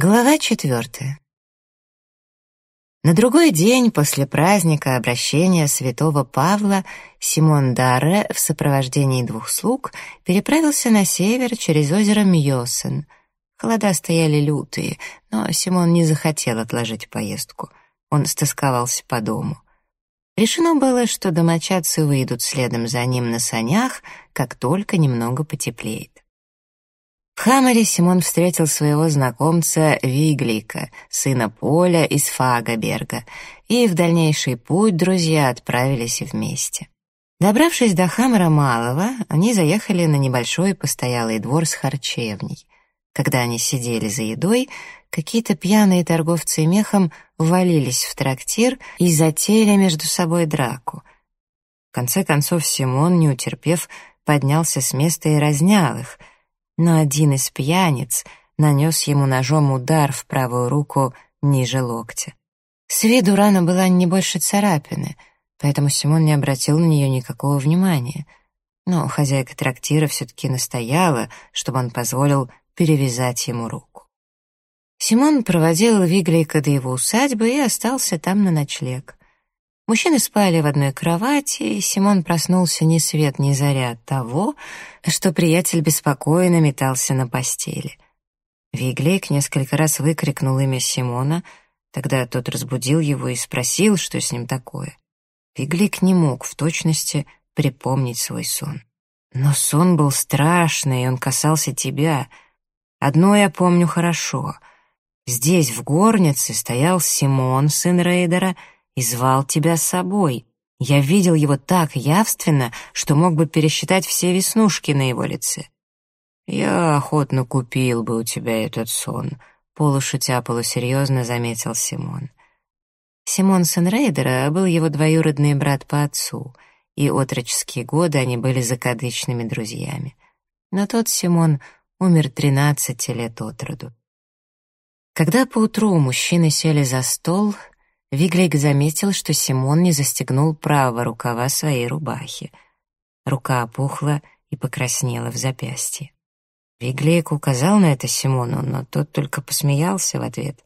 Глава четвертая. На другой день после праздника обращения святого Павла Симон Дарре в сопровождении двух слуг переправился на север через озеро Мьосен. Холода стояли лютые, но Симон не захотел отложить поездку. Он стосковался по дому. Решено было, что домочадцы выйдут следом за ним на санях, как только немного потеплеет. В Хамаре Симон встретил своего знакомца Виглика, сына Поля из Фагаберга, и в дальнейший путь друзья отправились вместе. Добравшись до Хамара Малого, они заехали на небольшой постоялый двор с харчевней. Когда они сидели за едой, какие-то пьяные торговцы мехом ввалились в трактир и затеяли между собой драку. В конце концов Симон, не утерпев, поднялся с места и разнял их — но один из пьяниц нанес ему ножом удар в правую руку ниже локтя. С виду рана была не больше царапины, поэтому Симон не обратил на нее никакого внимания. Но хозяйка трактира все-таки настояла, чтобы он позволил перевязать ему руку. Симон проводил Виглейка до его усадьбы и остался там на ночлег. Мужчины спали в одной кровати, и Симон проснулся ни свет ни заря от того, что приятель беспокойно метался на постели. Виглейк несколько раз выкрикнул имя Симона, тогда тот разбудил его и спросил, что с ним такое. Виглейк не мог в точности припомнить свой сон. Но сон был страшный, и он касался тебя. Одно я помню хорошо. Здесь, в горнице, стоял Симон, сын Рейдера, и звал тебя с собой. Я видел его так явственно, что мог бы пересчитать все веснушки на его лице. Я охотно купил бы у тебя этот сон, полушутя полусерьезно заметил Симон. Симон Сенрейдера был его двоюродный брат по отцу, и отроческие годы они были закадычными друзьями. Но тот Симон умер тринадцати лет от роду. Когда поутру мужчины сели за стол, Виглейк заметил, что Симон не застегнул правого рукава своей рубахи. Рука опухла и покраснела в запястье. Виглейк указал на это Симону, но тот только посмеялся в ответ.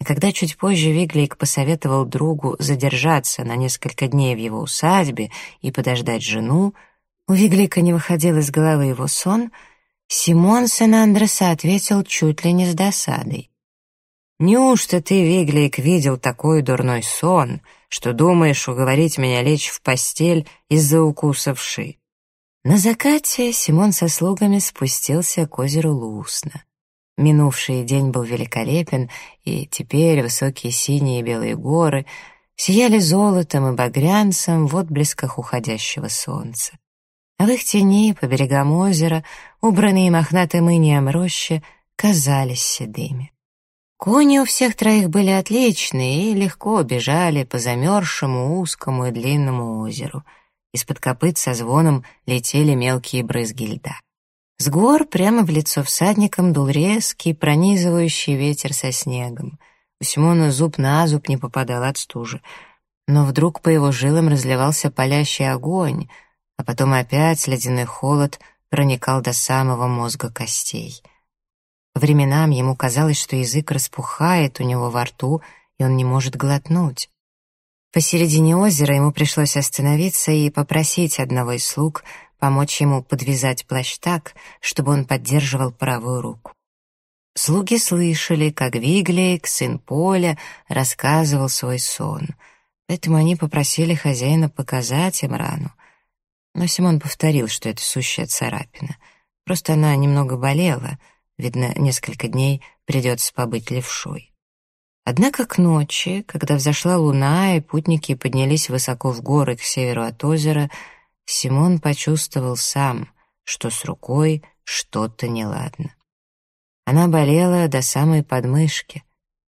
А когда чуть позже Виглейк посоветовал другу задержаться на несколько дней в его усадьбе и подождать жену, у Виглейка не выходил из головы его сон, Симон Сен-Андреса ответил чуть ли не с досадой. Неужто ты, Виглик, видел такой дурной сон, что думаешь уговорить меня лечь в постель из-за укуса вши?» На закате Симон со слугами спустился к озеру Лусна. Минувший день был великолепен, и теперь высокие синие и белые горы сияли золотом и багрянцем в отблесках уходящего солнца. А в их тени по берегам озера, убранные мохнатым инеем рощи, казались седыми. Кони у всех троих были отличные и легко бежали по замерзшему узкому и длинному озеру. Из-под копыт со звоном летели мелкие брызги льда. С гор прямо в лицо всадникам дул резкий, пронизывающий ветер со снегом. У Симона зуб на зуб не попадал от стужи. Но вдруг по его жилам разливался палящий огонь, а потом опять ледяной холод проникал до самого мозга костей — временам ему казалось, что язык распухает у него во рту, и он не может глотнуть. Посередине озера ему пришлось остановиться и попросить одного из слуг помочь ему подвязать плащ так, чтобы он поддерживал правую руку. Слуги слышали, как Виглейк, сын Поля, рассказывал свой сон, поэтому они попросили хозяина показать им рану. Но Симон повторил, что это сущая царапина. Просто она немного болела — Видно, несколько дней придется побыть левшой. Однако к ночи, когда взошла луна и путники поднялись высоко в горы к северу от озера, Симон почувствовал сам, что с рукой что-то неладно. Она болела до самой подмышки.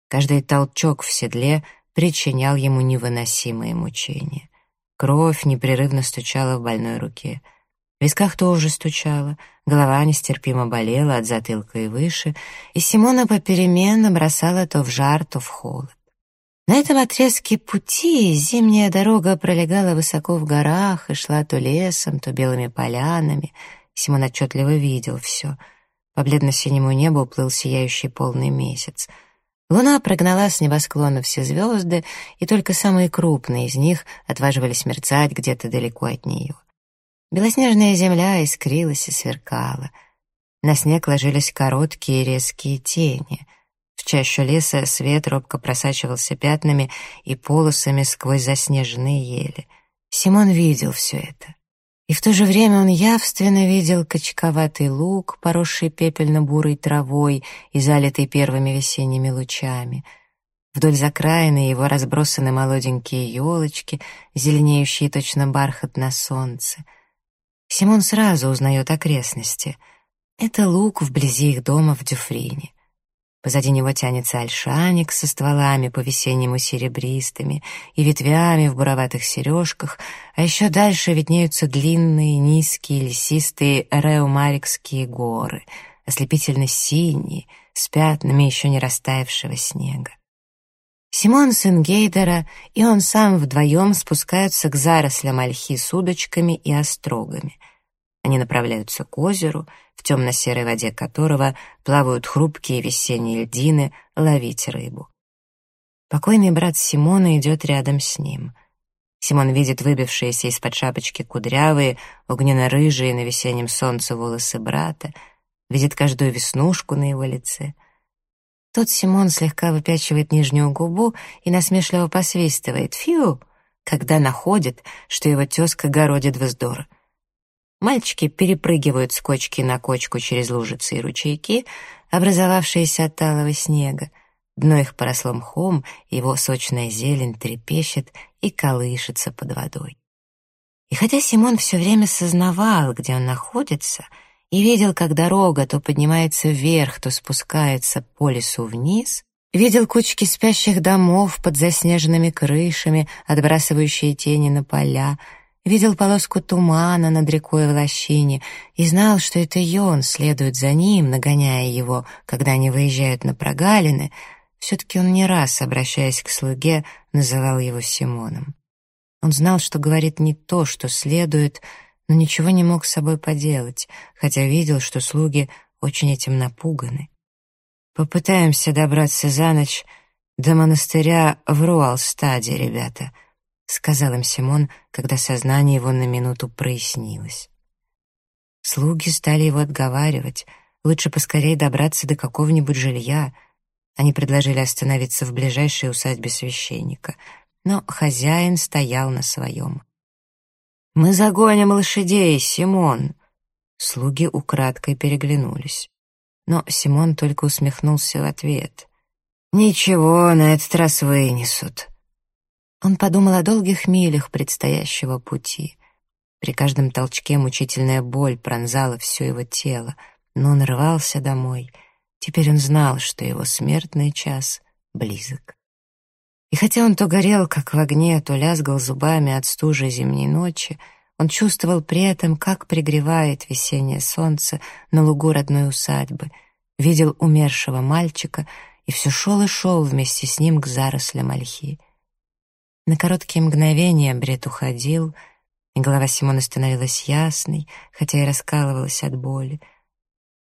Каждый толчок в седле причинял ему невыносимые мучения. Кровь непрерывно стучала в больной руке — в висках тоже стучало, голова нестерпимо болела от затылка и выше, и Симона попеременно бросала то в жар, то в холод. На этом отрезке пути зимняя дорога пролегала высоко в горах и шла то лесом, то белыми полянами. Симон отчетливо видел все. По бледно-синему небу уплыл сияющий полный месяц. Луна прогнала с небосклона все звезды, и только самые крупные из них отваживались мерцать где-то далеко от нее. Белоснежная земля искрилась и сверкала. На снег ложились короткие резкие тени. В чащу леса свет робко просачивался пятнами и полосами сквозь заснеженные ели. Симон видел все это. И в то же время он явственно видел качковатый луг, поросший пепельно-бурой травой и залитый первыми весенними лучами. Вдоль закраины его разбросаны молоденькие елочки, зеленеющие точно бархат на солнце. Симон сразу узнает окрестности. Это луг вблизи их дома в Дюфрине. Позади него тянется альшаник со стволами по-весеннему серебристыми и ветвями в буроватых сережках, а еще дальше виднеются длинные, низкие, лесистые реумарикские горы, ослепительно синие, с пятнами еще не растаявшего снега. Симон сын Гейдера и он сам вдвоем спускаются к зарослям ольхи с удочками и острогами. Они направляются к озеру — в темно-серой воде которого плавают хрупкие весенние льдины, ловить рыбу. Покойный брат Симона идет рядом с ним. Симон видит выбившиеся из-под шапочки кудрявые, огненно-рыжие на весеннем солнце волосы брата, видит каждую веснушку на его лице. Тот Симон слегка выпячивает нижнюю губу и насмешливо посвистывает «Фью!», когда находит, что его тезка городит вздор — Мальчики перепрыгивают с кочки на кочку через лужицы и ручейки, образовавшиеся от талого снега. Дно их поросло мхом, его сочная зелень трепещет и колышется под водой. И хотя Симон все время сознавал, где он находится, и видел, как дорога то поднимается вверх, то спускается по лесу вниз, видел кучки спящих домов под заснеженными крышами, отбрасывающие тени на поля, видел полоску тумана над рекой в лощине и знал, что это Йон следует за ним, нагоняя его, когда они выезжают на прогалины, все-таки он не раз, обращаясь к слуге, называл его Симоном. Он знал, что говорит не то, что следует, но ничего не мог с собой поделать, хотя видел, что слуги очень этим напуганы. «Попытаемся добраться за ночь до монастыря в Руалстаде, ребята», — сказал им Симон, когда сознание его на минуту прояснилось. Слуги стали его отговаривать. Лучше поскорее добраться до какого-нибудь жилья. Они предложили остановиться в ближайшей усадьбе священника. Но хозяин стоял на своем. «Мы загоним лошадей, Симон!» Слуги украдкой переглянулись. Но Симон только усмехнулся в ответ. «Ничего, на этот раз вынесут». Он подумал о долгих милях предстоящего пути. При каждом толчке мучительная боль пронзала все его тело, но он рвался домой. Теперь он знал, что его смертный час близок. И хотя он то горел, как в огне, то лязгал зубами от стужи зимней ночи, он чувствовал при этом, как пригревает весеннее солнце на лугу родной усадьбы, видел умершего мальчика и все шел и шел вместе с ним к зарослям ольхи. На короткие мгновения бред уходил, и голова Симона становилась ясной, хотя и раскалывалась от боли.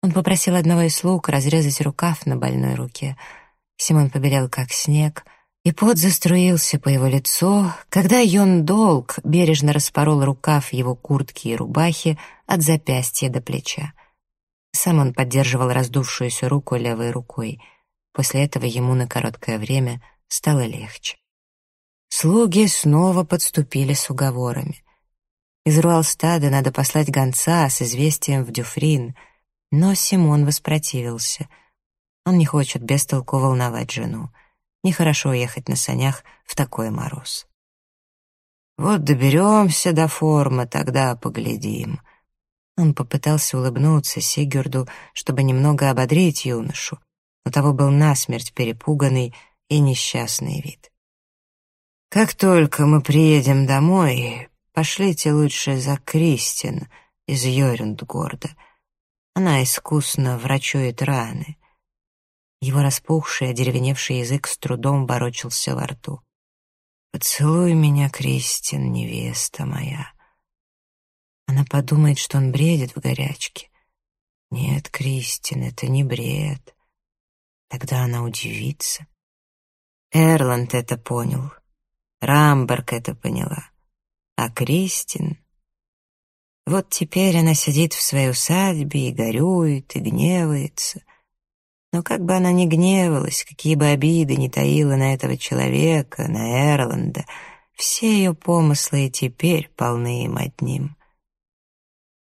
Он попросил одного из слуг разрезать рукав на больной руке. Симон побелел, как снег, и пот заструился по его лицу, когда Йон Долг бережно распорол рукав его куртки и рубахи от запястья до плеча. Сам он поддерживал раздувшуюся руку левой рукой. После этого ему на короткое время стало легче. Слуги снова подступили с уговорами. Из Руалстада надо послать гонца с известием в Дюфрин, но Симон воспротивился. Он не хочет бестолку волновать жену. Нехорошо ехать на санях в такой мороз. «Вот доберемся до формы, тогда поглядим». Он попытался улыбнуться Сигюрду, чтобы немного ободрить юношу, но того был насмерть перепуганный и несчастный вид. Как только мы приедем домой, пошлите лучше за Кристин из Йорюндгорда. Она искусно врачует раны. Его распухший, одеревеневший язык с трудом ворочался во рту. «Поцелуй меня, Кристин, невеста моя». Она подумает, что он бредит в горячке. Нет, Кристин, это не бред. Тогда она удивится. Эрланд это понял. Рамберг это поняла. А Кристин... Вот теперь она сидит в своей усадьбе и горюет, и гневается. Но как бы она ни гневалась, какие бы обиды ни таила на этого человека, на Эрланда, все ее помыслы и теперь полны им одним.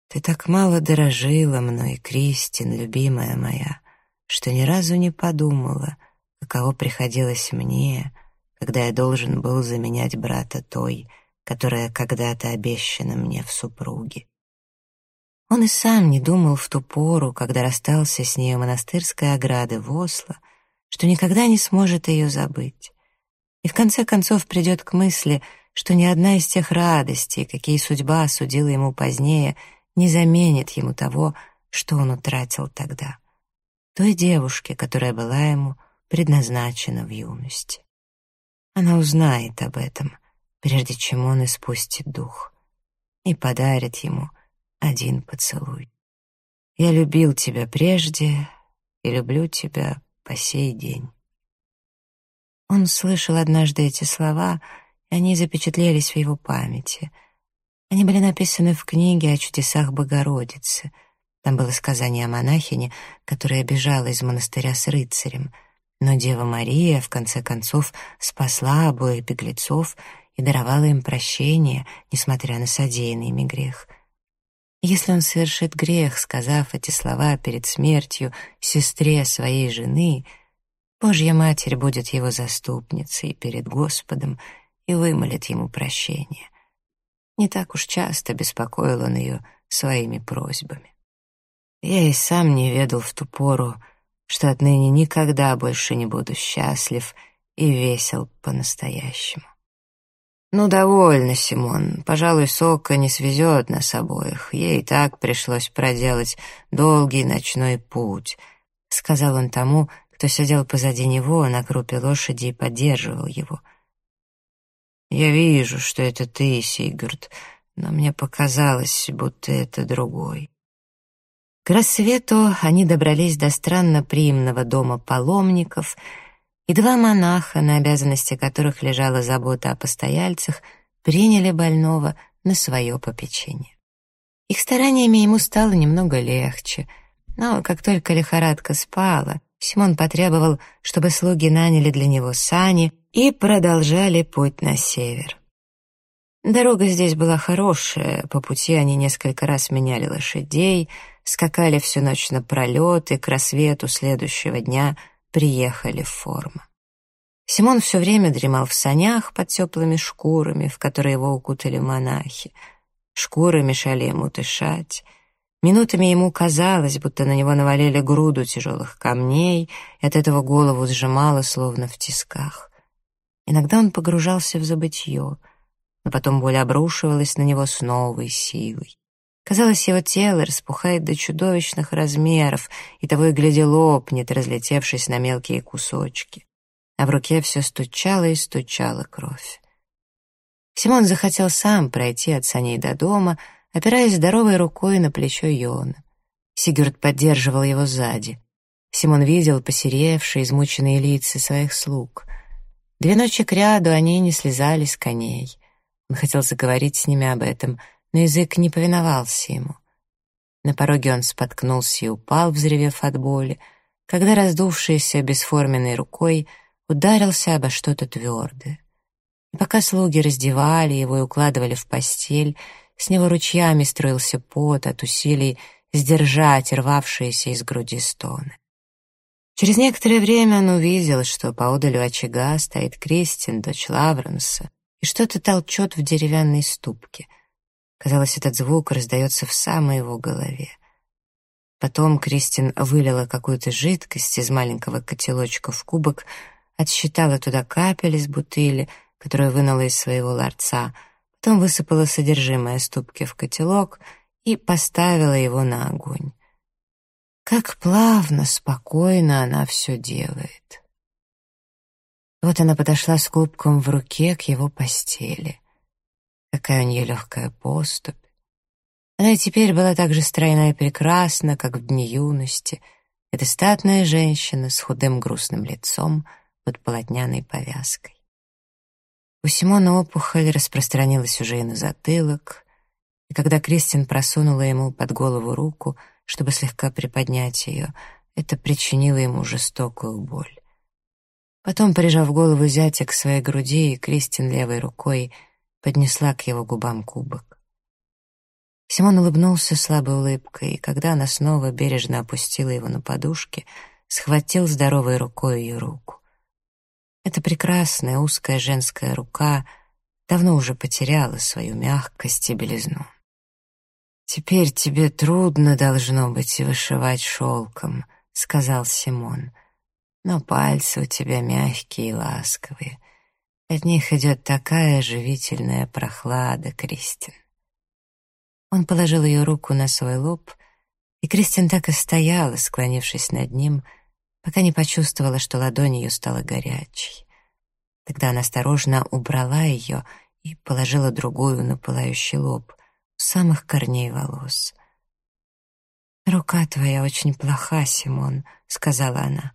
Ты так мало дорожила мной, Кристин, любимая моя, что ни разу не подумала, каково приходилось мне, когда я должен был заменять брата той, которая когда-то обещана мне в супруге. Он и сам не думал в ту пору, когда расстался с ней у монастырской ограды в Осло, что никогда не сможет ее забыть. И в конце концов придет к мысли, что ни одна из тех радостей, какие судьба осудила ему позднее, не заменит ему того, что он утратил тогда. Той девушке, которая была ему предназначена в юности. Она узнает об этом, прежде чем он испустит дух, и подарит ему один поцелуй. Я любил тебя прежде и люблю тебя по сей день. Он слышал однажды эти слова, и они запечатлелись в его памяти. Они были написаны в книге о чудесах Богородицы. Там было сказание о монахине, которая бежала из монастыря с рыцарем. Но Дева Мария, в конце концов, спасла обоих беглецов и даровала им прощение, несмотря на содеянный ими грех. Если он совершит грех, сказав эти слова перед смертью сестре своей жены, Божья Матерь будет его заступницей перед Господом и вымолит ему прощение. Не так уж часто беспокоил он ее своими просьбами. Я и сам не ведал в ту пору, что отныне никогда больше не буду счастлив и весел по-настоящему. «Ну, довольно, Симон. Пожалуй, Сока не свезет нас обоих. Ей так пришлось проделать долгий ночной путь», — сказал он тому, кто сидел позади него на крупе лошади и поддерживал его. «Я вижу, что это ты, Сигурд, но мне показалось, будто это другой». К рассвету они добрались до странно приимного дома паломников — и два монаха, на обязанности которых лежала забота о постояльцах, приняли больного на свое попечение. Их стараниями ему стало немного легче, но как только лихорадка спала, Симон потребовал, чтобы слуги наняли для него сани и продолжали путь на север. Дорога здесь была хорошая, по пути они несколько раз меняли лошадей, скакали всю ночь напролет и к рассвету следующего дня приехали в форму. Симон все время дремал в санях под теплыми шкурами, в которые его укутали монахи. Шкуры мешали ему дышать. Минутами ему казалось, будто на него навалили груду тяжелых камней, и от этого голову сжимало, словно в тисках. Иногда он погружался в забытье, но потом боль обрушивалась на него с новой силой. Казалось, его тело распухает до чудовищных размеров, и того и гляди лопнет, разлетевшись на мелкие кусочки. А в руке все стучала и стучала кровь. Симон захотел сам пройти от саней до дома, опираясь здоровой рукой на плечо Йона. Сигурд поддерживал его сзади. Симон видел посеревшие, измученные лица своих слуг. Две ночи кряду они не слезали с коней. Он хотел заговорить с ними об этом — но язык не повиновался ему. На пороге он споткнулся и упал, взревев от боли, когда раздувшийся бесформенной рукой ударился обо что-то твердое. И пока слуги раздевали его и укладывали в постель, с него ручьями строился пот от усилий сдержать рвавшиеся из груди стоны. Через некоторое время он увидел, что поодаль у очага стоит Кристин, дочь Лавренса, и что-то толчет в деревянной ступке — Казалось, этот звук раздается в самой его голове. Потом Кристин вылила какую-то жидкость из маленького котелочка в кубок, отсчитала туда капель из бутыли, которую вынула из своего ларца, потом высыпала содержимое ступки в котелок и поставила его на огонь. Как плавно, спокойно она все делает. Вот она подошла с кубком в руке к его постели. Какая у нее легкая поступь. Она и теперь была так же стройна и прекрасна, как в дни юности. Эта статная женщина с худым грустным лицом под полотняной повязкой. У Симона опухоль распространилась уже и на затылок, и когда Кристин просунула ему под голову руку, чтобы слегка приподнять ее, это причинило ему жестокую боль. Потом, прижав голову зятя к своей груди, Кристин левой рукой поднесла к его губам кубок. Симон улыбнулся слабой улыбкой, и когда она снова бережно опустила его на подушке, схватил здоровой рукой ее руку. Эта прекрасная узкая женская рука давно уже потеряла свою мягкость и белизну. «Теперь тебе трудно, должно быть, вышивать шелком», — сказал Симон. «Но пальцы у тебя мягкие и ласковые. От них идет такая живительная прохлада, Кристин». Он положил ее руку на свой лоб, и Кристин так и стояла, склонившись над ним, — пока не почувствовала, что ладонь ее стала горячей. Тогда она осторожно убрала ее и положила другую на пылающий лоб, у самых корней волос. «Рука твоя очень плоха, Симон», — сказала она.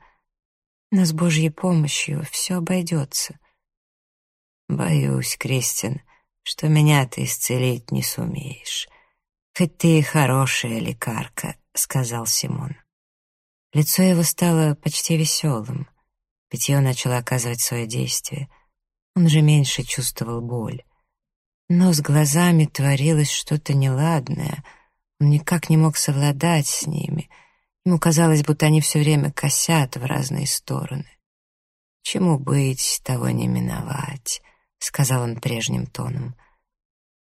«Но с Божьей помощью все обойдется». «Боюсь, Кристин, что меня ты исцелить не сумеешь. Хоть ты и хорошая лекарка», — сказал Симон. Лицо его стало почти веселым. Питье начало оказывать свое действие. Он уже меньше чувствовал боль. Но с глазами творилось что-то неладное. Он никак не мог совладать с ними. Ему казалось, будто они все время косят в разные стороны. «Чему быть, того не миновать», — сказал он прежним тоном.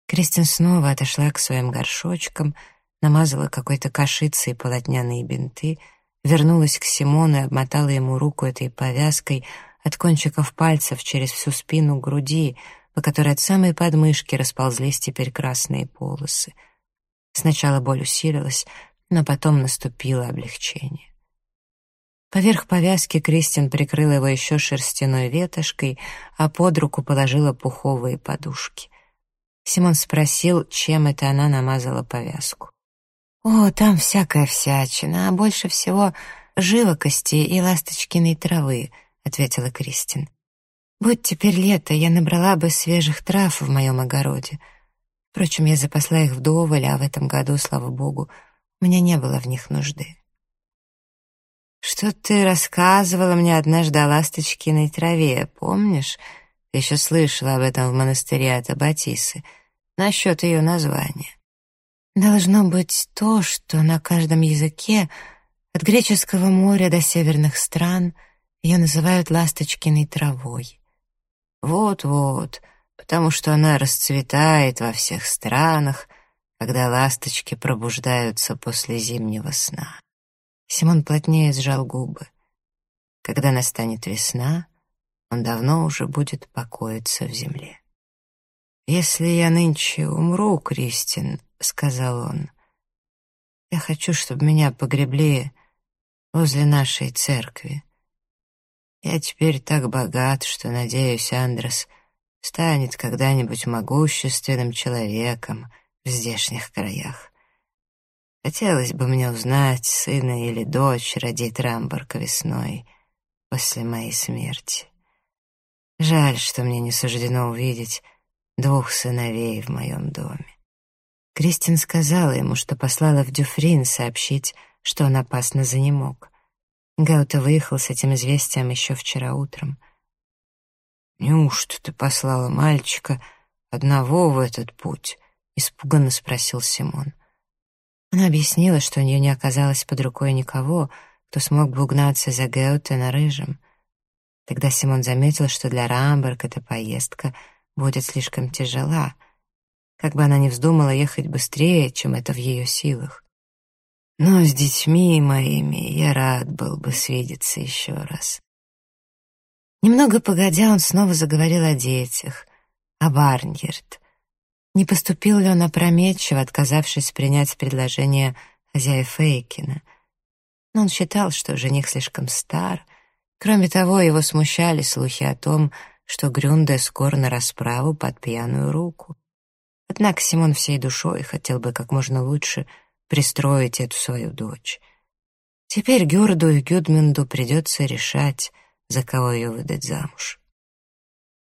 Кристин снова отошла к своим горшочкам, намазала какой-то кашицей полотняные бинты — вернулась к Симону и обмотала ему руку этой повязкой от кончиков пальцев через всю спину груди, по которой от самой подмышки расползлись теперь красные полосы. Сначала боль усилилась, но потом наступило облегчение. Поверх повязки Кристин прикрыла его еще шерстяной ветошкой, а под руку положила пуховые подушки. Симон спросил, чем это она намазала повязку. «О, там всякая всячина, а больше всего живокости и ласточкиной травы», — ответила Кристин. «Будь теперь лето, я набрала бы свежих трав в моем огороде. Впрочем, я запасла их вдоволь, а в этом году, слава богу, у меня не было в них нужды». «Что ты рассказывала мне однажды о ласточкиной траве, помнишь? Ты еще слышала об этом в монастыре от Аббатисы, насчет ее названия». Должно быть то, что на каждом языке, от греческого моря до северных стран, ее называют ласточкиной травой. Вот-вот, потому что она расцветает во всех странах, когда ласточки пробуждаются после зимнего сна. Симон плотнее сжал губы. Когда настанет весна, он давно уже будет покоиться в земле. «Если я нынче умру, Кристин», — сказал он, — «я хочу, чтобы меня погребли возле нашей церкви. Я теперь так богат, что, надеюсь, Андрес станет когда-нибудь могущественным человеком в здешних краях. Хотелось бы мне узнать, сына или дочь родит Рамборка весной после моей смерти. Жаль, что мне не суждено увидеть двух сыновей в моем доме. Кристин сказала ему, что послала в Дюфрин сообщить, что он опасно занемог. Гаута выехал с этим известием еще вчера утром. «Неужто ты послала мальчика одного в этот путь?» — испуганно спросил Симон. Она объяснила, что у нее не оказалось под рукой никого, кто смог бы угнаться за Геуте на рыжем. Тогда Симон заметил, что для Рамберг эта поездка — будет слишком тяжела, как бы она ни вздумала ехать быстрее, чем это в ее силах. Но с детьми моими я рад был бы свидеться еще раз. Немного погодя, он снова заговорил о детях, о Барньерд. Не поступил ли он опрометчиво, отказавшись принять предложение хозяя Фейкина? Но он считал, что жених слишком стар. Кроме того, его смущали слухи о том, что Грюнде скоро на расправу под пьяную руку. Однако Симон всей душой хотел бы как можно лучше пристроить эту свою дочь. Теперь Гюрду и Гюдмунду придется решать, за кого ее выдать замуж.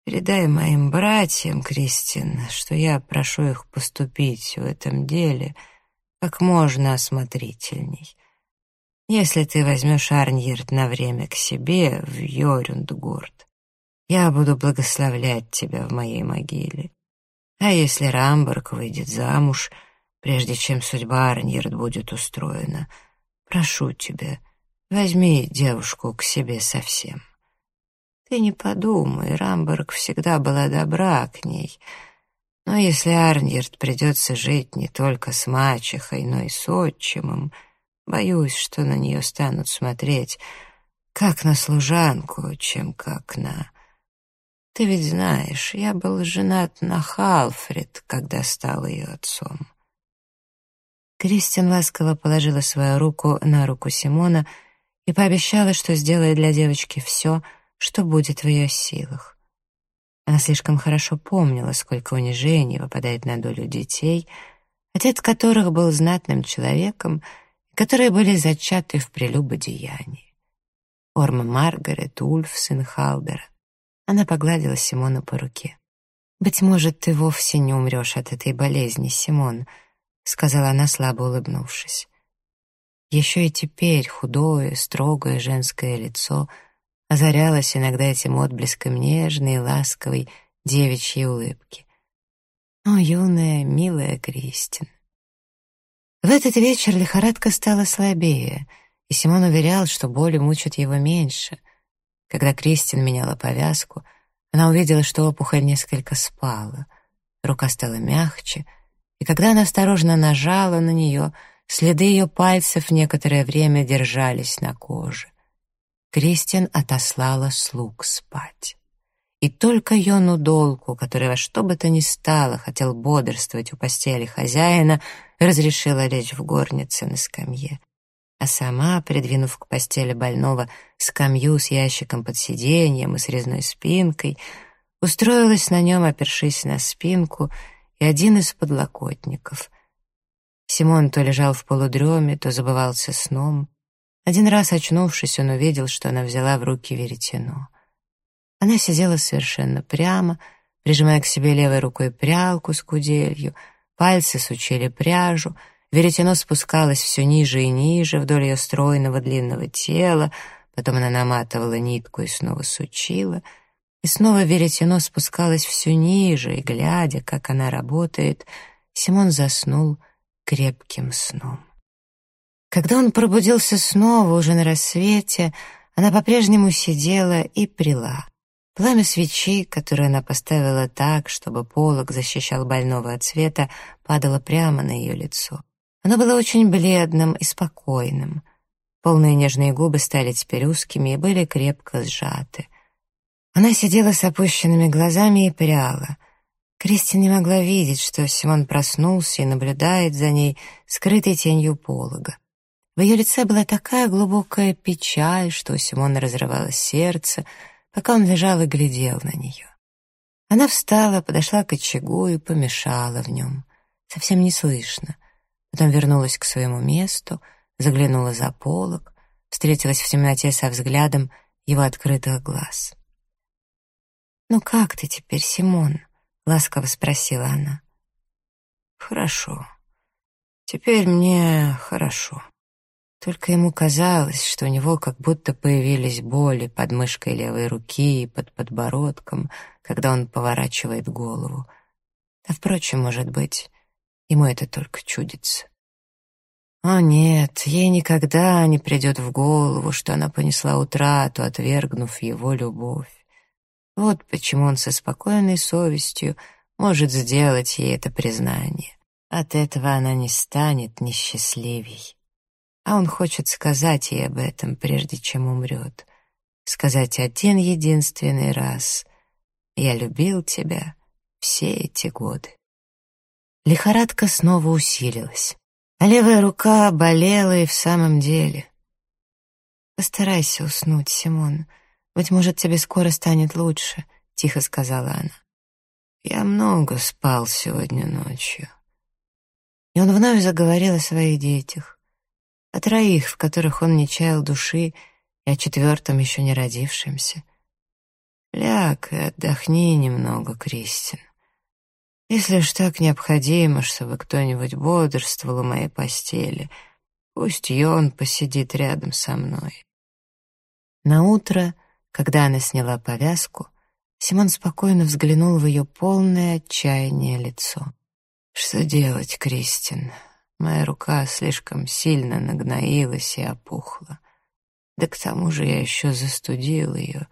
Передай моим братьям, Кристин, что я прошу их поступить в этом деле как можно осмотрительней. Если ты возьмешь Арньерд на время к себе в Йорюндгурт, я буду благословлять тебя в моей могиле. А если Рамберг выйдет замуж, прежде чем судьба Арньерд будет устроена, прошу тебя, возьми девушку к себе совсем. Ты не подумай, Рамберг всегда была добра к ней. Но если Арньерд придется жить не только с мачехой, но и с отчимом, боюсь, что на нее станут смотреть как на служанку, чем как на... Ты ведь знаешь, я был женат на Халфред, когда стал ее отцом. Кристин ласково положила свою руку на руку Симона и пообещала, что сделает для девочки все, что будет в ее силах. Она слишком хорошо помнила, сколько унижений выпадает на долю детей, отец которых был знатным человеком, которые были зачаты в прелюбодеянии. Орма Маргарет, Ульф, сын Халбера. Она погладила Симона по руке. «Быть может, ты вовсе не умрешь от этой болезни, Симон», — сказала она, слабо улыбнувшись. Еще и теперь худое, строгое женское лицо — озарялась иногда этим отблеском нежной, ласковой девичьей улыбки. О, юная, милая Кристин! В этот вечер лихорадка стала слабее, и Симон уверял, что боли мучат его меньше. Когда Кристин меняла повязку, она увидела, что опухоль несколько спала. Рука стала мягче, и когда она осторожно нажала на нее, следы ее пальцев некоторое время держались на коже. Кристин отослала слуг спать. И только Йону Долку, который во что бы то ни стало хотел бодрствовать у постели хозяина, разрешила лечь в горнице на скамье. А сама, придвинув к постели больного скамью с ящиком под сиденьем и с резной спинкой, устроилась на нем, опершись на спинку и один из подлокотников. Симон то лежал в полудреме, то забывался сном. Один раз, очнувшись, он увидел, что она взяла в руки веретено. Она сидела совершенно прямо, прижимая к себе левой рукой прялку с куделью, пальцы сучили пряжу, веретено спускалось все ниже и ниже вдоль ее стройного длинного тела, потом она наматывала нитку и снова сучила, и снова веретено спускалось все ниже, и, глядя, как она работает, Симон заснул крепким сном. Когда он пробудился снова, уже на рассвете, она по-прежнему сидела и прила. Пламя свечи, которое она поставила так, чтобы полог защищал больного от света, падало прямо на ее лицо. Оно было очень бледным и спокойным. Полные нежные губы стали теперь узкими и были крепко сжаты. Она сидела с опущенными глазами и пряла. Кристин не могла видеть, что Симон проснулся и наблюдает за ней, скрытой тенью полога. В ее лице была такая глубокая печаль, что у Симона разрывалось сердце, пока он лежал и глядел на нее. Она встала, подошла к очагу и помешала в нем. Совсем не слышно. Потом вернулась к своему месту, заглянула за полок, встретилась в темноте со взглядом его открытых глаз. «Ну как ты теперь, Симон?» — ласково спросила она. «Хорошо. Теперь мне хорошо». Только ему казалось, что у него как будто появились боли под мышкой левой руки и под подбородком, когда он поворачивает голову. А, впрочем, может быть, ему это только чудится. О нет, ей никогда не придет в голову, что она понесла утрату, отвергнув его любовь. Вот почему он со спокойной совестью может сделать ей это признание. От этого она не станет несчастливей а он хочет сказать ей об этом, прежде чем умрет. Сказать один единственный раз «Я любил тебя все эти годы». Лихорадка снова усилилась, а левая рука болела и в самом деле. «Постарайся уснуть, Симон. Быть может, тебе скоро станет лучше», — тихо сказала она. Я много спал сегодня ночью. И он вновь заговорил о своих детях, о троих, в которых он не чаял души, и о четвертом, еще не родившемся. Ляг и отдохни немного, Кристин. Если ж так необходимо, чтобы кто-нибудь бодрствовал у моей постели, пусть Йон посидит рядом со мной. На утро, когда она сняла повязку, Симон спокойно взглянул в ее полное отчаяние лицо. «Что делать, Кристин? Моя рука слишком сильно нагноилась и опухла. Да к тому же я еще застудил ее,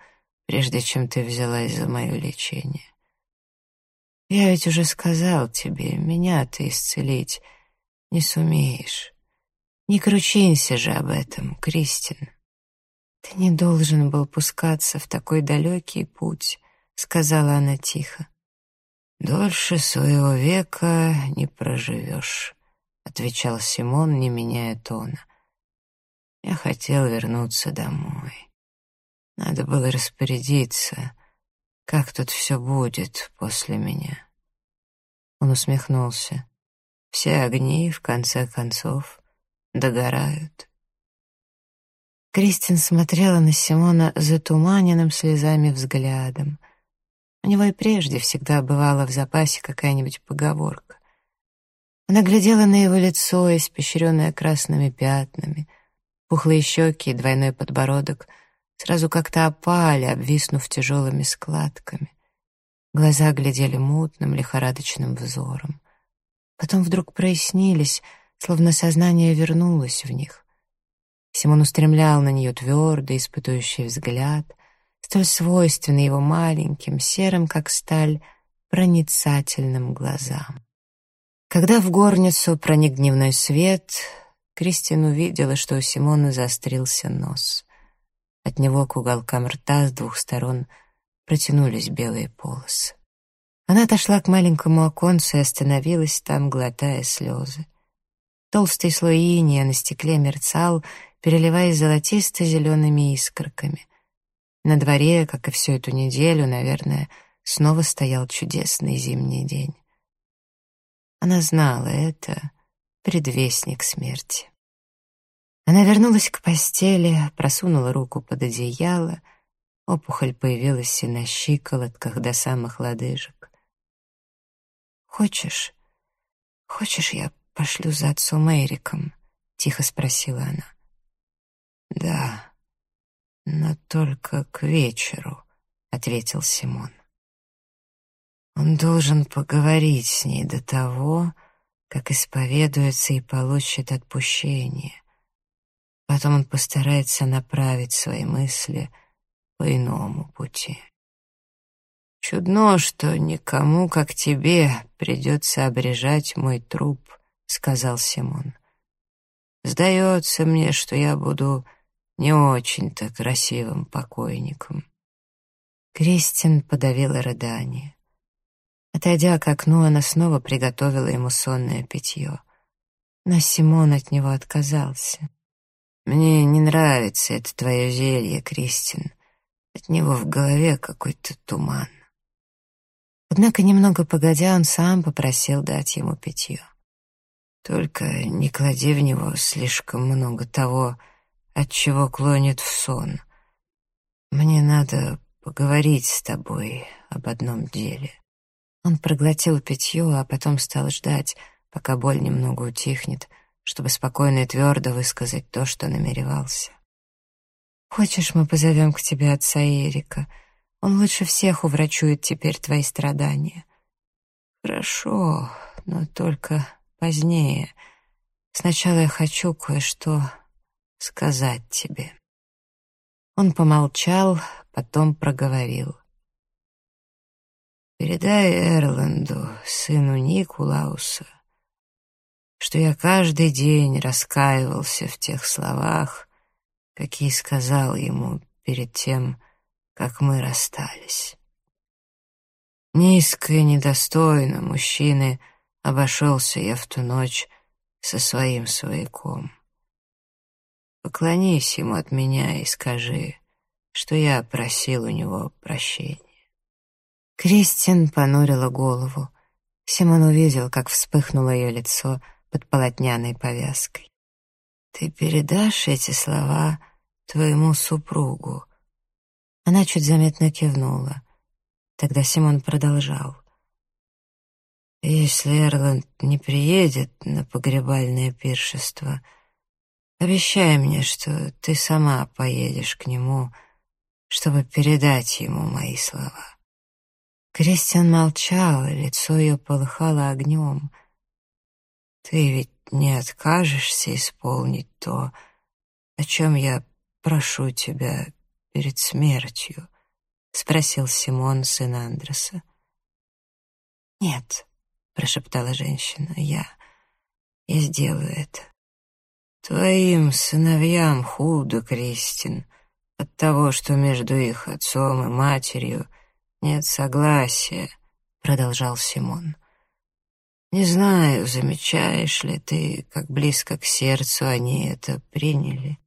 прежде чем ты взялась за мое лечение. Я ведь уже сказал тебе, меня ты исцелить не сумеешь. Не кручинься же об этом, Кристин. Ты не должен был пускаться в такой далекий путь, сказала она тихо. Дольше своего века не проживешь, отвечал Симон, не меняя тона. Я хотел вернуться домой. Надо было распорядиться, как тут все будет после меня. Он усмехнулся. Все огни, в конце концов, догорают. Кристин смотрела на Симона затуманенным слезами взглядом. У него и прежде всегда бывала в запасе какая-нибудь поговорка. Она глядела на его лицо, испещренное красными пятнами. Пухлые щеки и двойной подбородок сразу как-то опали, обвиснув тяжелыми складками. Глаза глядели мутным, лихорадочным взором. Потом вдруг прояснились, словно сознание вернулось в них. Симон устремлял на нее твердый, испытующий взгляд, столь свойственный его маленьким, серым, как сталь, проницательным глазам. Когда в горницу проник дневной свет, Кристин увидела, что у Симона заострился нос. От него к уголкам рта с двух сторон — протянулись белые полосы. Она отошла к маленькому оконцу и остановилась там, глотая слезы. Толстый слой иния на стекле мерцал, переливаясь золотисто-зелеными искорками. На дворе, как и всю эту неделю, наверное, снова стоял чудесный зимний день. Она знала это, предвестник смерти. Она вернулась к постели, просунула руку под одеяло — Опухоль появилась и на щиколотках до самых лодыжек. «Хочешь? Хочешь, я пошлю за отцом Эриком?» — тихо спросила она. «Да, но только к вечеру», — ответил Симон. «Он должен поговорить с ней до того, как исповедуется и получит отпущение. Потом он постарается направить свои мысли — по иному пути. «Чудно, что никому, как тебе, придется обрежать мой труп», — сказал Симон. «Сдается мне, что я буду не очень-то красивым покойником». Кристин подавила рыдание. Отойдя к окну, она снова приготовила ему сонное питье. Но Симон от него отказался. «Мне не нравится это твое зелье, Кристин. От него в голове какой-то туман. Однако немного погодя, он сам попросил дать ему питье. Только не клади в него слишком много того, от чего клонит в сон. Мне надо поговорить с тобой об одном деле. Он проглотил питье, а потом стал ждать, пока боль немного утихнет, чтобы спокойно и твердо высказать то, что намеревался. Хочешь, мы позовем к тебе отца Эрика? Он лучше всех уврачует теперь твои страдания. Хорошо, но только позднее. Сначала я хочу кое-что сказать тебе. Он помолчал, потом проговорил. Передай Эрланду, сыну Никулауса, что я каждый день раскаивался в тех словах, какие сказал ему перед тем, как мы расстались. Низко и недостойно мужчины обошелся я в ту ночь со своим свояком. Поклонись ему от меня и скажи, что я просил у него прощения. Кристин понурила голову. Симон увидел, как вспыхнуло ее лицо под полотняной повязкой. «Ты передашь эти слова твоему супругу?» Она чуть заметно кивнула. Тогда Симон продолжал. «Если Эрланд не приедет на погребальное пиршество, обещай мне, что ты сама поедешь к нему, чтобы передать ему мои слова». Кристиан молчал, лицо ее полыхало огнем. «Ты ведь не откажешься исполнить то, о чем я прошу тебя перед смертью?» — спросил Симон, сын Андреса. «Нет», — прошептала женщина, — «я... я сделаю это». «Твоим сыновьям худо, Кристин, от того, что между их отцом и матерью — «Нет согласия», — продолжал Симон. «Не знаю, замечаешь ли ты, как близко к сердцу они это приняли.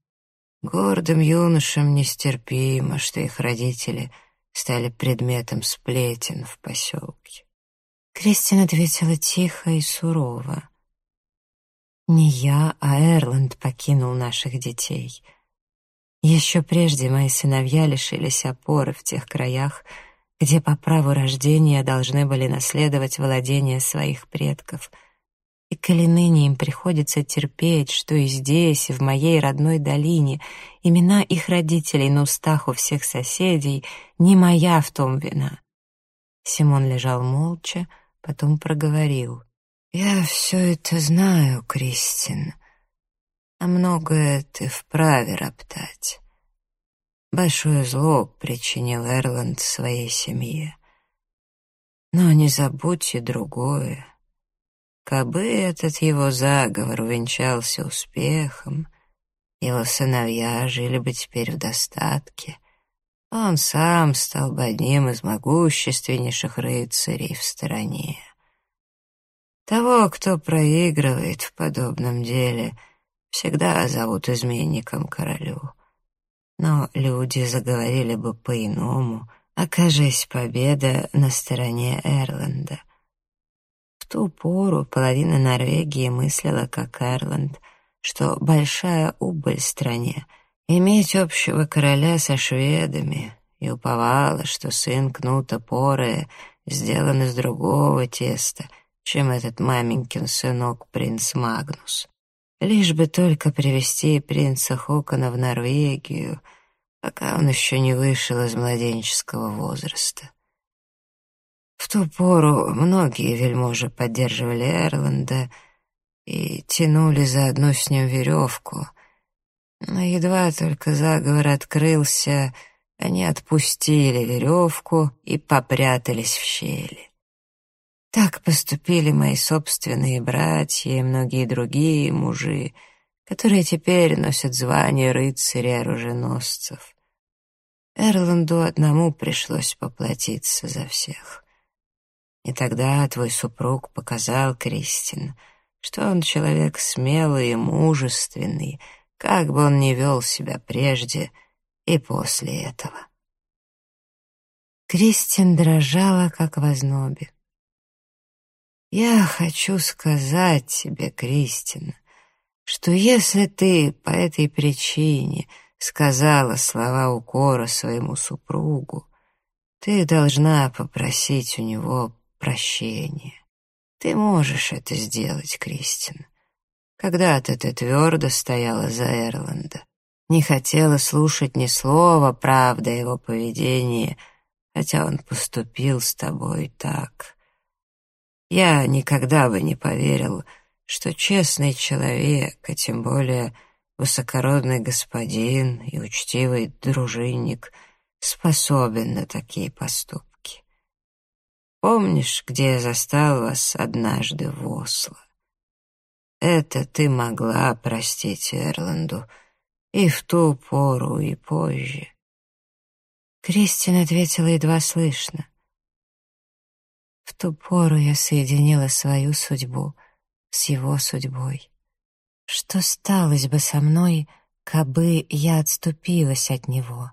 Гордым юношам нестерпимо, что их родители стали предметом сплетен в поселке». Кристина ответила тихо и сурово. «Не я, а Эрланд покинул наших детей. Еще прежде мои сыновья лишились опоры в тех краях, где по праву рождения должны были наследовать владения своих предков. И коли ныне им приходится терпеть, что и здесь, и в моей родной долине, имена их родителей на устах у всех соседей, не моя в том вина. Симон лежал молча, потом проговорил. «Я все это знаю, Кристин, а многое ты вправе роптать. Большое зло причинил Эрланд своей семье. Но не забудьте другое. Кабы этот его заговор увенчался успехом, его сыновья жили бы теперь в достатке, он сам стал бы одним из могущественнейших рыцарей в стране. Того, кто проигрывает в подобном деле, всегда зовут изменником королю но люди заговорили бы по-иному, окажись победа на стороне Эрланда. В ту пору половина Норвегии мыслила, как Эрланд, что большая убыль стране — иметь общего короля со шведами, и уповала, что сын Кнута Поре сделан из другого теста, чем этот маменькин сынок принц Магнус. Лишь бы только привести принца Хокона в Норвегию, пока он еще не вышел из младенческого возраста. В ту пору многие вельможи поддерживали Эрланда и тянули заодно с ним веревку, но едва только заговор открылся, они отпустили веревку и попрятались в щели. Так поступили мои собственные братья и многие другие мужи, которые теперь носят звание рыцаря-оруженосцев. Эрланду одному пришлось поплатиться за всех. И тогда твой супруг показал Кристин, что он человек смелый и мужественный, как бы он ни вел себя прежде и после этого. Кристин дрожала, как в ознобе. Я хочу сказать тебе, Кристин, что если ты по этой причине сказала слова укора своему супругу, ты должна попросить у него прощения. Ты можешь это сделать, Кристин. Когда-то ты твердо стояла за Эрланда, не хотела слушать ни слова правды его поведении, хотя он поступил с тобой так. Я никогда бы не поверил, что честный человек, а тем более высокородный господин и учтивый дружинник способен на такие поступки. Помнишь, где я застал вас однажды в Осло? Это ты могла простить Эрланду и в ту пору, и позже. Кристин ответила едва слышно. В ту пору я соединила свою судьбу с его судьбой. Что сталось бы со мной, кабы я отступилась от него?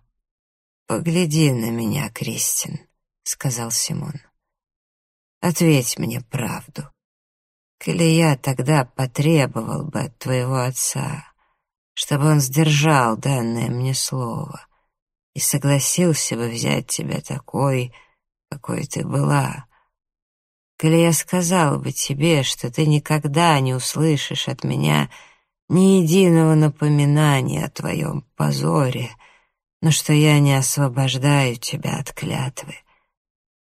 «Погляди на меня, Кристин», — сказал Симон. «Ответь мне правду. Коли я тогда потребовал бы от твоего отца, чтобы он сдержал данное мне слово и согласился бы взять тебя такой, какой ты была, коли я сказал бы тебе, что ты никогда не услышишь от меня ни единого напоминания о твоем позоре, но что я не освобождаю тебя от клятвы,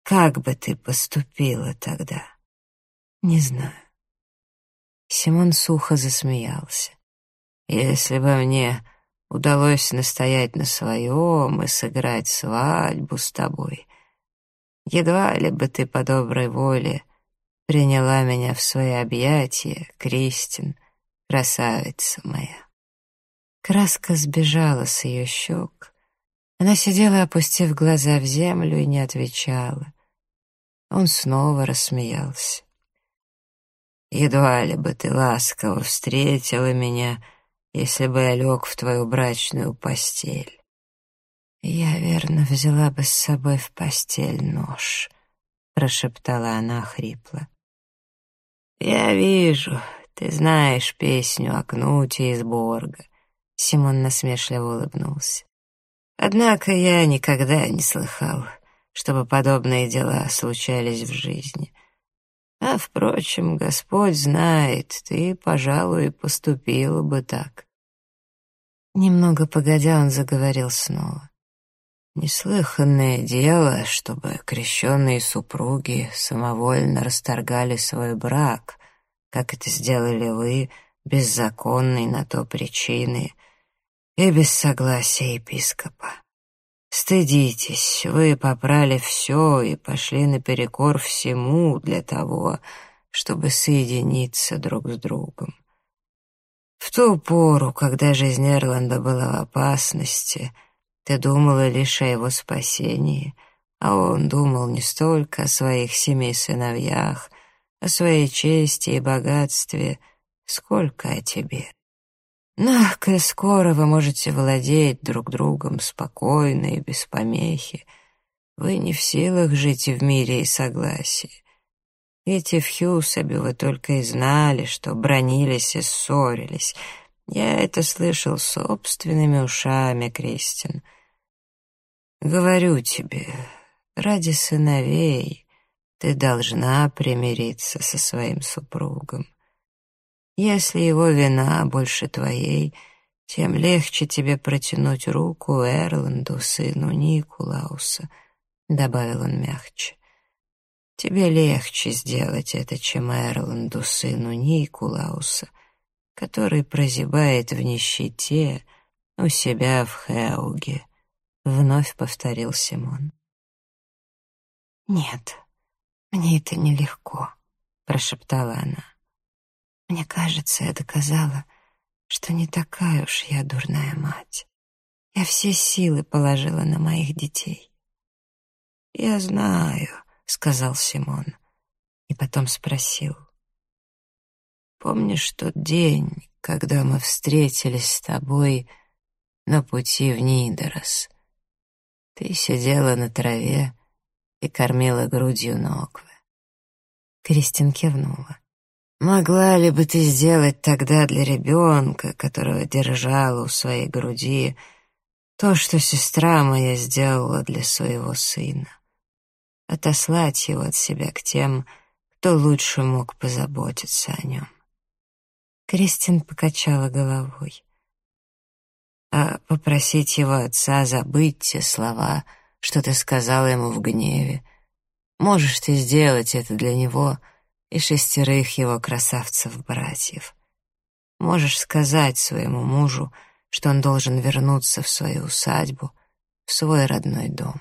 как бы ты поступила тогда? Не знаю. Симон сухо засмеялся. Если бы мне удалось настоять на своем и сыграть свадьбу с тобой, едва ли бы ты по доброй воле приняла меня в свои объятия, Кристин, красавица моя. Краска сбежала с ее щек. Она сидела, опустив глаза в землю, и не отвечала. Он снова рассмеялся. «Едва ли бы ты ласково встретила меня, если бы я лег в твою брачную постель. Я, верно, взяла бы с собой в постель нож», — прошептала она хрипло. «Я вижу, ты знаешь песню о Кнуте из Борга», — Симон насмешливо улыбнулся. «Однако я никогда не слыхал, чтобы подобные дела случались в жизни. А, впрочем, Господь знает, ты, пожалуй, поступила бы так. Немного погодя, он заговорил снова. Неслыханное дело, чтобы крещенные супруги самовольно расторгали свой брак, как это сделали вы, беззаконной на то причины, и без согласия епископа. Стыдитесь, вы попрали все и пошли наперекор всему для того, чтобы соединиться друг с другом. В ту пору, когда жизнь Эрланда была в опасности, ты думала лишь о его спасении, а он думал не столько о своих семи сыновьях, о своей чести и богатстве, сколько о тебе. Но, коль скоро вы можете владеть друг другом спокойно и без помехи, вы не в силах жить в мире и согласии. Эти в Хьюсабе вы только и знали, что бронились и ссорились. Я это слышал собственными ушами, Кристин. Говорю тебе, ради сыновей ты должна примириться со своим супругом. Если его вина больше твоей, тем легче тебе протянуть руку Эрланду, сыну Никулауса, — добавил он мягче. Тебе легче сделать это, чем Эрланду, сыну Никулауса, который прозябает в нищете у себя в Хеуге, — вновь повторил Симон. «Нет, мне это нелегко», — прошептала она. Мне кажется, я доказала, что не такая уж я дурная мать. Я все силы положила на моих детей. «Я знаю», — сказал Симон, и потом спросил. «Помнишь тот день, когда мы встретились с тобой на пути в Нидорос? Ты сидела на траве и кормила грудью Ноквы». Кристин кивнула. Могла ли бы ты сделать тогда для ребенка, которого держала у своей груди, то, что сестра моя сделала для своего сына? Отослать его от себя к тем, кто лучше мог позаботиться о нем. Кристин покачала головой. А попросить его отца забыть те слова, что ты сказала ему в гневе. Можешь ты сделать это для него — и шестерых его красавцев-братьев. Можешь сказать своему мужу, что он должен вернуться в свою усадьбу, в свой родной дом.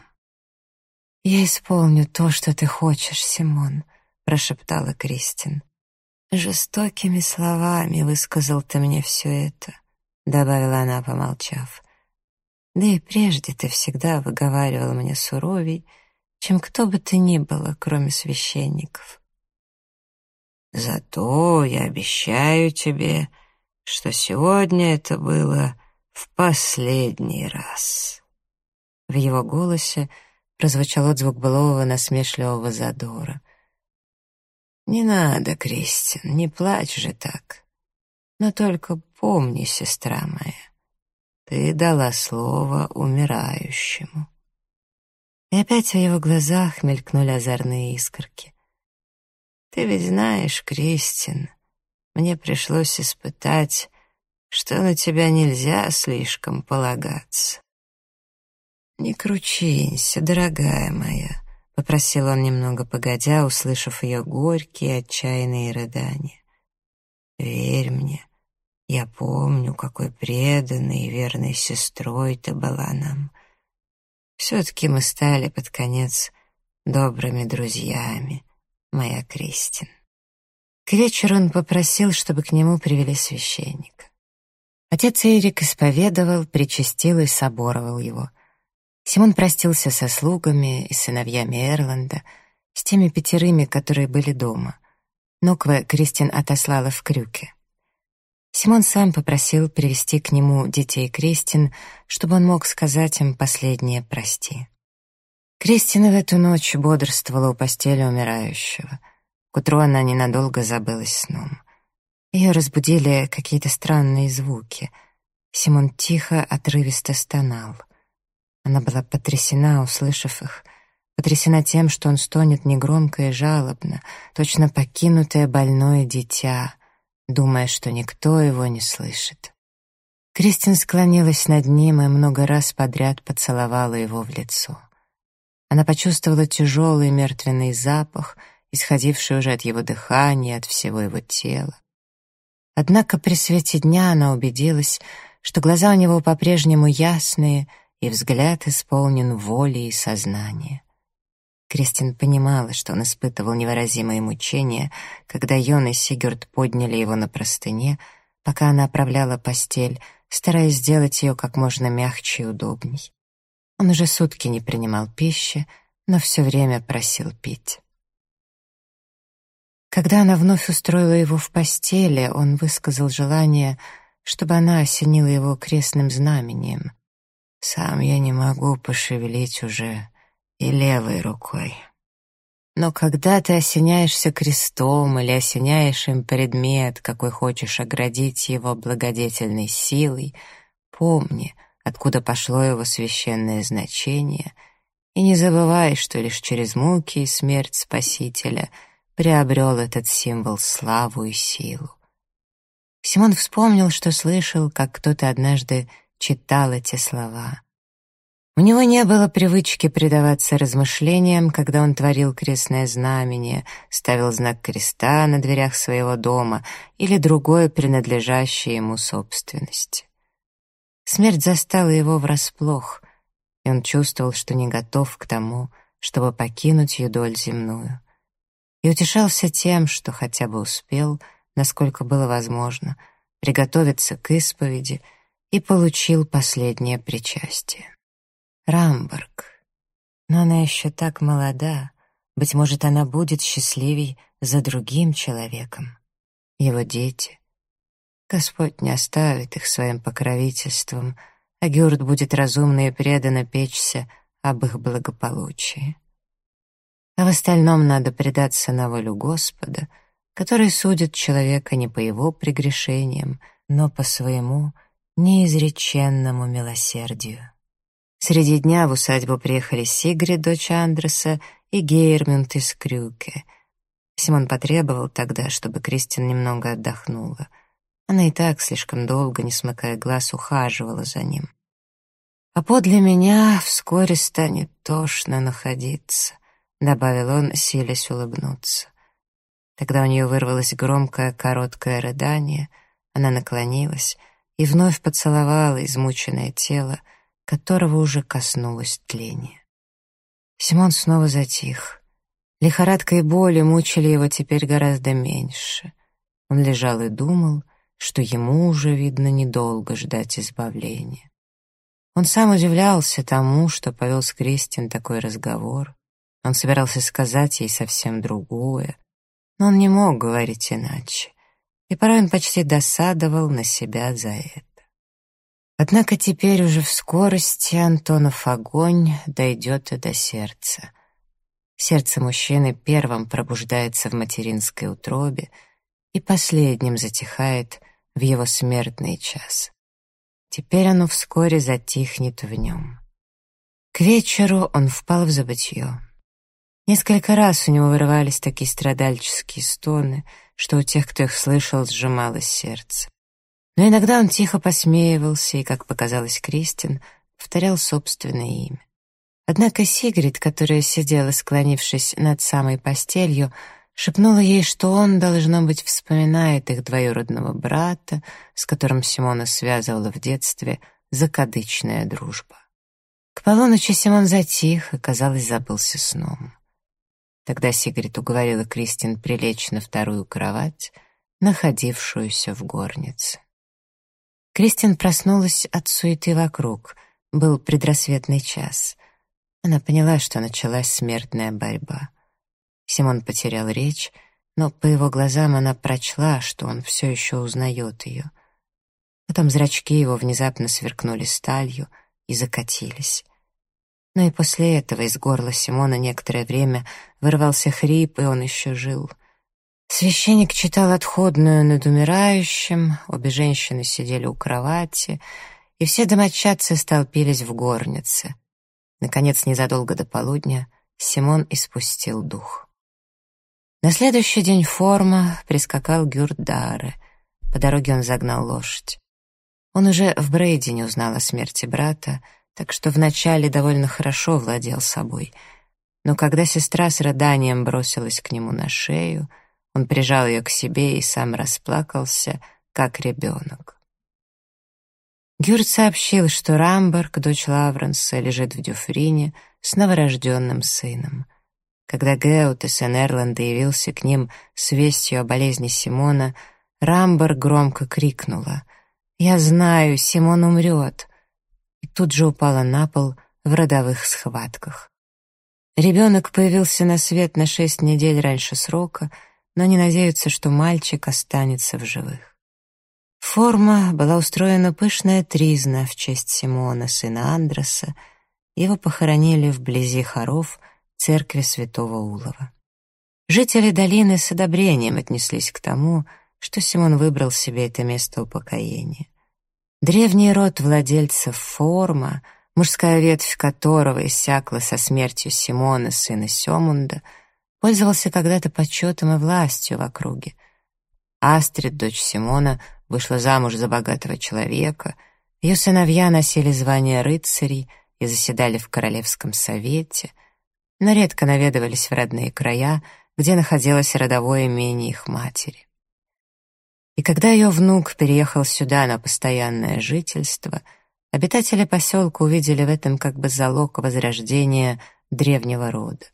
«Я исполню то, что ты хочешь, Симон», — прошептала Кристин. «Жестокими словами высказал ты мне все это», — добавила она, помолчав. «Да и прежде ты всегда выговаривал мне суровей, чем кто бы ты ни было, кроме священников. Зато я обещаю тебе, что сегодня это было в последний раз». В его голосе прозвучал отзвук былого насмешливого задора. «Не надо, Кристин, не плачь же так. Но только помни, сестра моя, ты дала слово умирающему». И опять в его глазах мелькнули озорные искорки. «Ты ведь знаешь, Кристин, мне пришлось испытать, что на тебя нельзя слишком полагаться». «Не кручинься, дорогая моя», — попросил он немного погодя, услышав ее горькие, отчаянные рыдания. «Верь мне, я помню, какой преданной и верной сестрой ты была нам. Все-таки мы стали под конец добрыми друзьями, моя Кристин. К вечеру он попросил, чтобы к нему привели священника. Отец Эрик исповедовал, причастил и соборовал его. Симон простился со слугами и сыновьями Эрланда, с теми пятерыми, которые были дома. Нокве Кристин отослала в Крюке. Симон сам попросил привести к нему детей Кристин, чтобы он мог сказать им последнее «прости». Кристина в эту ночь бодрствовала у постели умирающего. К утру она ненадолго забылась сном. Ее разбудили какие-то странные звуки. Симон тихо, отрывисто стонал. Она была потрясена, услышав их, потрясена тем, что он стонет негромко и жалобно, точно покинутое больное дитя — думая, что никто его не слышит. Кристин склонилась над ним и много раз подряд поцеловала его в лицо. Она почувствовала тяжелый мертвенный запах, исходивший уже от его дыхания, от всего его тела. Однако при свете дня она убедилась, что глаза у него по-прежнему ясные и взгляд исполнен воли и сознания. Кристин понимала, что он испытывал невыразимые мучения, когда Йон и Сигурд подняли его на простыне, пока она оправляла постель, стараясь сделать ее как можно мягче и удобней. Он уже сутки не принимал пищи, но все время просил пить. Когда она вновь устроила его в постели, он высказал желание, чтобы она осенила его крестным знамением. «Сам я не могу пошевелить уже и левой рукой. Но когда ты осеняешься крестом или осеняешь им предмет, какой хочешь оградить его благодетельной силой, помни, откуда пошло его священное значение, и не забывай, что лишь через муки и смерть Спасителя приобрел этот символ славу и силу. Симон вспомнил, что слышал, как кто-то однажды читал эти слова. У него не было привычки предаваться размышлениям, когда он творил крестное знамение, ставил знак креста на дверях своего дома или другое принадлежащее ему собственности. Смерть застала его врасплох, и он чувствовал, что не готов к тому, чтобы покинуть юдоль земную. И утешался тем, что хотя бы успел, насколько было возможно, приготовиться к исповеди и получил последнее причастие. Рамберг. Но она еще так молода. Быть может, она будет счастливей за другим человеком. Его дети. Господь не оставит их своим покровительством, а Гюрт будет разумно и преданно печься об их благополучии. А в остальном надо предаться на волю Господа, который судит человека не по его прегрешениям, но по своему неизреченному милосердию. Среди дня в усадьбу приехали Сигрид, дочь Андреса, и Гейрмюнд из Крюке. Симон потребовал тогда, чтобы Кристин немного отдохнула. Она и так слишком долго, не смыкая глаз, ухаживала за ним. «А подле меня вскоре станет тошно находиться», — добавил он, силясь улыбнуться. Тогда у нее вырвалось громкое, короткое рыдание, она наклонилась и вновь поцеловала измученное тело, которого уже коснулось тление. Симон снова затих. Лихорадка и боли мучили его теперь гораздо меньше. Он лежал и думал, что ему уже, видно, недолго ждать избавления. Он сам удивлялся тому, что повел с Кристин такой разговор. Он собирался сказать ей совсем другое, но он не мог говорить иначе, и порой он почти досадовал на себя за это. Однако теперь уже в скорости Антонов огонь дойдет и до сердца. Сердце мужчины первым пробуждается в материнской утробе и последним затихает в его смертный час. Теперь оно вскоре затихнет в нем. К вечеру он впал в забытье. Несколько раз у него вырывались такие страдальческие стоны, что у тех, кто их слышал, сжималось сердце. Но иногда он тихо посмеивался и, как показалось Кристин, повторял собственное имя. Однако Сигрид, которая сидела, склонившись над самой постелью, шепнула ей, что он, должно быть, вспоминает их двоюродного брата, с которым Симона связывала в детстве закадычная дружба. К полуночи Симон затих и, казалось, забылся сном. Тогда Сигрид уговорила Кристин прилечь на вторую кровать, находившуюся в горнице. Кристин проснулась от суеты вокруг. Был предрассветный час. Она поняла, что началась смертная борьба. Симон потерял речь, но по его глазам она прочла, что он все еще узнает ее. Потом зрачки его внезапно сверкнули сталью и закатились. Но и после этого из горла Симона некоторое время вырвался хрип, и он еще жил. Священник читал отходную над умирающим, обе женщины сидели у кровати, и все домочадцы столпились в горнице. Наконец, незадолго до полудня, Симон испустил дух. На следующий день форма прискакал Гюрдаре. По дороге он загнал лошадь. Он уже в Брейдине узнал о смерти брата, так что вначале довольно хорошо владел собой. Но когда сестра с рыданием бросилась к нему на шею — он прижал ее к себе и сам расплакался, как ребенок. Гюрт сообщил, что Рамберг, дочь Лавренса, лежит в Дюфрине с новорожденным сыном. Когда Геут из Энерланда явился к ним с вестью о болезни Симона, Рамберг громко крикнула «Я знаю, Симон умрет!» Тут же упала на пол в родовых схватках. Ребенок появился на свет на шесть недель раньше срока — но не надеются, что мальчик останется в живых. Форма была устроена пышная тризна в честь Симона, сына Андроса. Его похоронили вблизи хоров церкви святого Улова. Жители долины с одобрением отнеслись к тому, что Симон выбрал себе это место упокоения. Древний род владельцев Форма, мужская ветвь которого иссякла со смертью Симона, сына Семунда — пользовался когда-то почетом и властью в округе. Астрид, дочь Симона, вышла замуж за богатого человека, ее сыновья носили звание рыцарей и заседали в Королевском совете, но редко наведывались в родные края, где находилось родовое имение их матери. И когда ее внук переехал сюда на постоянное жительство, обитатели поселка увидели в этом как бы залог возрождения древнего рода.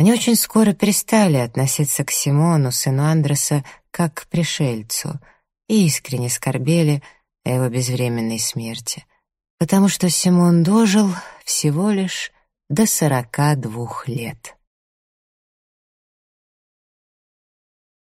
Они очень скоро перестали относиться к Симону, сыну Андреса, как к пришельцу, и искренне скорбели о его безвременной смерти, потому что Симон дожил всего лишь до сорока двух лет.